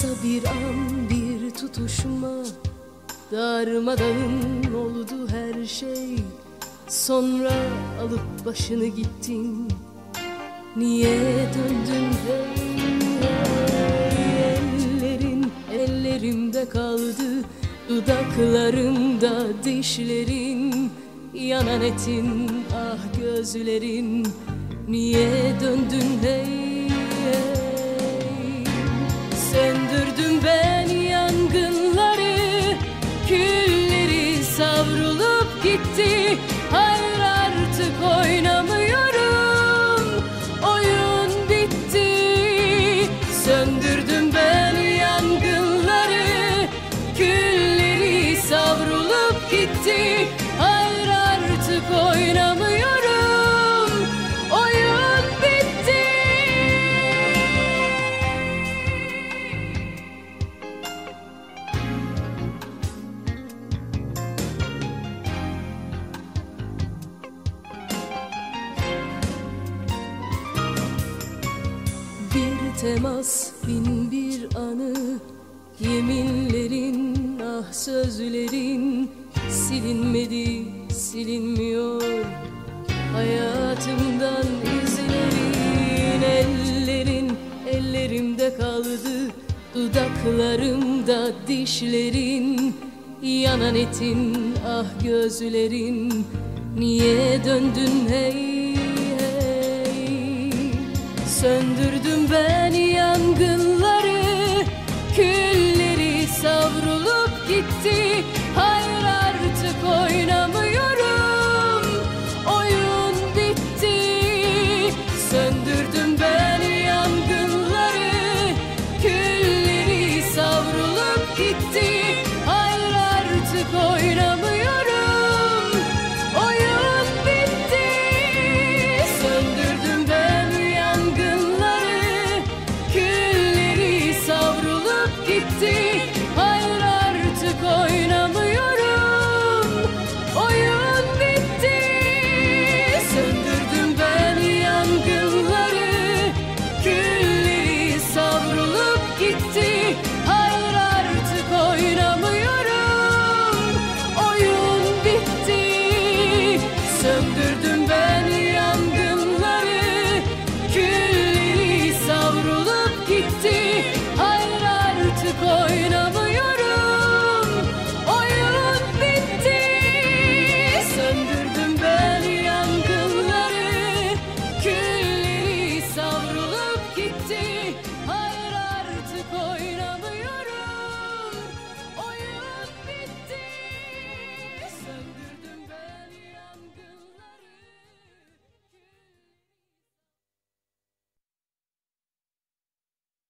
Kısa bir an bir tutuşma. Darmadağın oldu her şey. Sonra alıp başını gittin. Niye döndün hey, Ellerin? Ellerimde kaldı Dudaklarımda dişlerin. Yanan etin ah gözlerin. Niye döndün hey Söndürdüm ben yangınları. Külleri savrulup gitti. Hayır artık oynamıyorum. Oyun bitti. Söndürdüm ben yangınları. Külleri savrulup gitti temas bin bir anı. Yeminlerin ah sözlerin Silinmedi silinmiyor. Hayatımdan izlerin Ellerin ellerimde kaldı. Dudaklarımda dişlerin Yanan etin ah gözlerin. Niye döndün hey hey? Söndürdüm ben gitti. Hayır artık oynamıyorum. Oyun bitti. Söndürdüm ben yangınları. Külleri savrulup gitti. Hayır artık oynamıyorum. Oyun bitti. Söndürdüm ben yangınları. Külleri savrulup gitti